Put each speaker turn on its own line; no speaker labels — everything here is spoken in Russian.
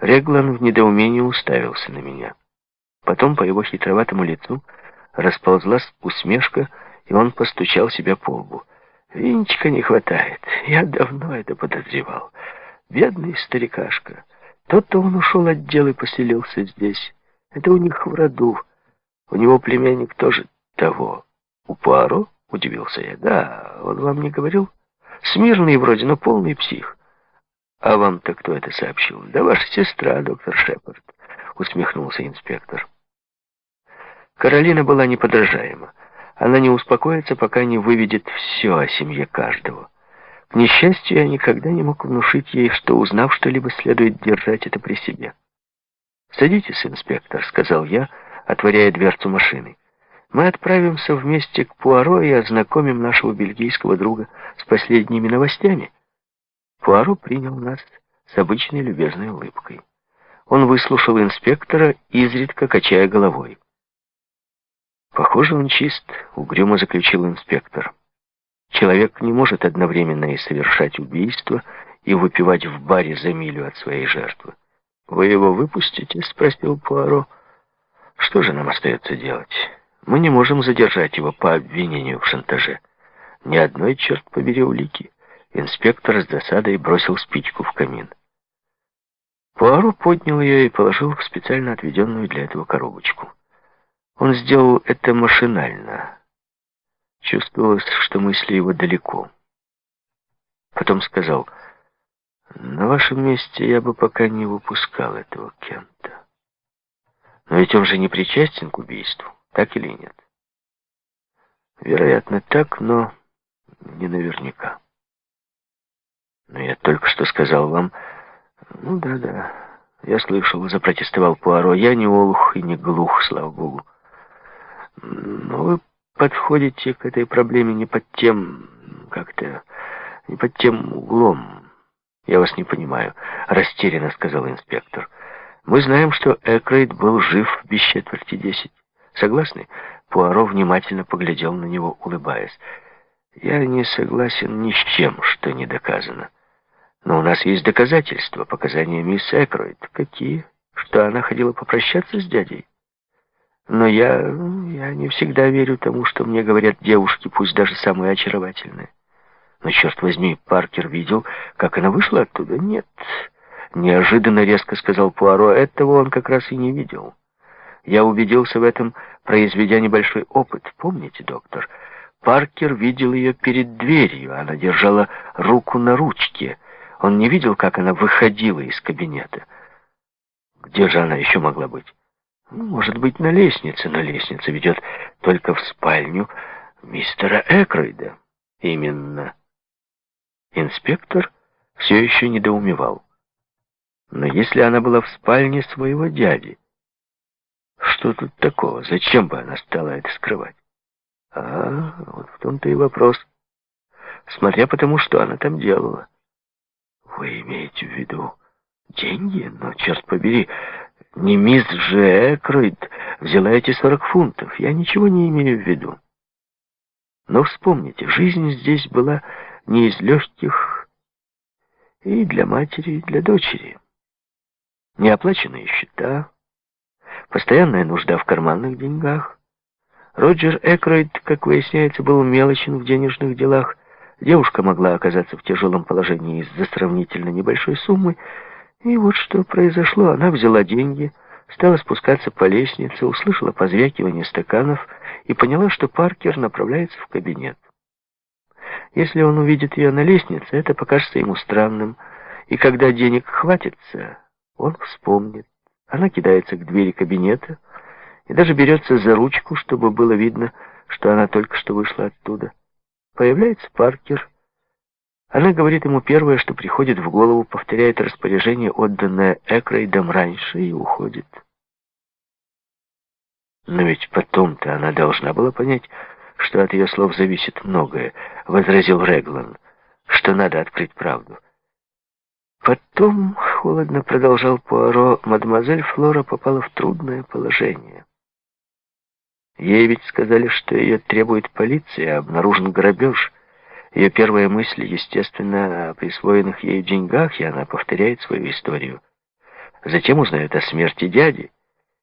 Реглан в недоумении уставился на меня. Потом по его хитроватому лицу расползлась усмешка, и он постучал себя по лбу. «Винчика не хватает. Я давно это подозревал. Бедный старикашка. Тот-то он ушел от дел и поселился здесь. Это у них в роду. У него племянник тоже того. У Пуаро?» — удивился я. «Да, он вам не говорил? Смирный вроде, но полный псих». «А вам-то кто это сообщил?» «Да ваша сестра, доктор Шепард», — усмехнулся инспектор. Каролина была неподражаема. Она не успокоится, пока не выведет все о семье каждого. К несчастью, я никогда не мог внушить ей, что, узнав что-либо, следует держать это при себе. «Садитесь, инспектор», — сказал я, отворяя дверцу машины. «Мы отправимся вместе к Пуаро и ознакомим нашего бельгийского друга с последними новостями». Пуаро принял нас с обычной любезной улыбкой. Он выслушал инспектора, изредка качая головой. «Похоже, он чист», — угрюмо заключил инспектор. «Человек не может одновременно и совершать убийство, и выпивать в баре за милю от своей жертвы. «Вы его выпустите?» — спросил Пуаро. «Что же нам остается делать? Мы не можем задержать его по обвинению в шантаже. Ни одной, черт побери, улики». Инспектор с досадой бросил спичку в камин. Пуаро поднял ее и положил в специально отведенную для этого коробочку. Он сделал это машинально. Чувствовалось, что мысли его далеко. Потом сказал, «На вашем месте я бы пока не выпускал этого Кента. Но ведь он же не причастен к убийству, так или нет?» «Вероятно, так, но не наверняка». «Но я только что сказал вам...» «Ну да-да, я слышал, запротестовал Пуаро. Я не олух и не глух, слава богу. Но вы подходите к этой проблеме не под тем, как-то, не под тем углом. Я вас не понимаю, растерянно сказал инспектор. Мы знаем, что Экрейд был жив без четверти десять. Согласны? Пуаро внимательно поглядел на него, улыбаясь. Я не согласен ни с чем, что не доказано. Но у нас есть доказательства, показания мисс Экройд. Какие? Что она ходила попрощаться с дядей? Но я, я не всегда верю тому, что мне говорят девушки, пусть даже самые очаровательные. Но, черт возьми, Паркер видел, как она вышла оттуда? Нет. Неожиданно резко сказал Пуаро, этого он как раз и не видел. Я убедился в этом, произведя небольшой опыт. Помните, доктор? Паркер видел ее перед дверью. Она держала руку на ручке. Он не видел, как она выходила из кабинета. Где же она еще могла быть? Ну, может быть, на лестнице, но лестница ведет только в спальню мистера Экройда. Именно. Инспектор все еще недоумевал. Но если она была в спальне своего дяди, что тут такого? Зачем бы она стала это скрывать? А, вот в том-то и вопрос. Смотря по тому, что она там делала. Вы имеете в виду деньги? Но, черт побери, не мисс Же Экройд взяла эти сорок фунтов. Я ничего не имею в виду. Но вспомните, жизнь здесь была не из легких и для матери, и для дочери. Неоплаченные счета, постоянная нужда в карманных деньгах. Роджер Экройд, как выясняется, был мелочен в денежных делах. Девушка могла оказаться в тяжелом положении из-за сравнительно небольшой суммы, и вот что произошло. Она взяла деньги, стала спускаться по лестнице, услышала позвякивание стаканов и поняла, что Паркер направляется в кабинет. Если он увидит ее на лестнице, это покажется ему странным, и когда денег хватится, он вспомнит. Она кидается к двери кабинета и даже берется за ручку, чтобы было видно, что она только что вышла оттуда. Появляется Паркер, она говорит ему первое, что приходит в голову, повторяет распоряжение, отданное Экрейдом раньше, и уходит. Но ведь потом-то она должна была понять, что от ее слов зависит многое, возразил Реглан, что надо открыть правду. Потом, холодно продолжал Пуаро, мадемуазель Флора попала в трудное положение. Ей ведь сказали, что ее требует полиция, обнаружен грабеж. Ее первая мысль, естественно, о присвоенных ею деньгах, и она повторяет свою историю. Затем узнают о смерти дяди.